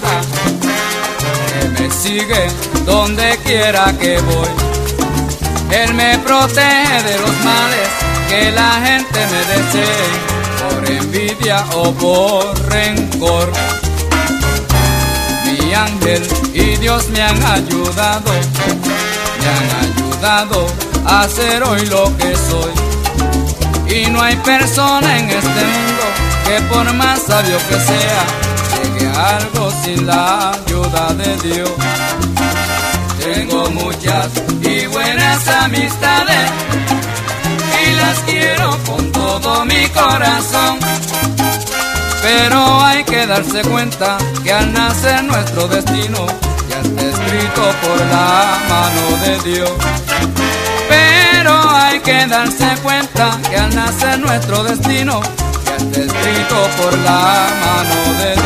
guarda, que me sigue donde quiera que voy. Él me protege de los males que la gente me desee, por envidia o por rencor. Mi ángel y Dios me han ayudado, me han ayudado a ser hoy lo que soy. Y no hay persona en este mundo que por más sabio que sea, algo sin la ayuda de Dios. Tengo muchas y buenas amistades y las quiero con todo mi corazón. Pero hay que darse cuenta que al nacer nuestro destino ya está escrito por la mano de Dios. Pero hay que darse cuenta que al nacer nuestro destino ya está escrito por la mano de Dios.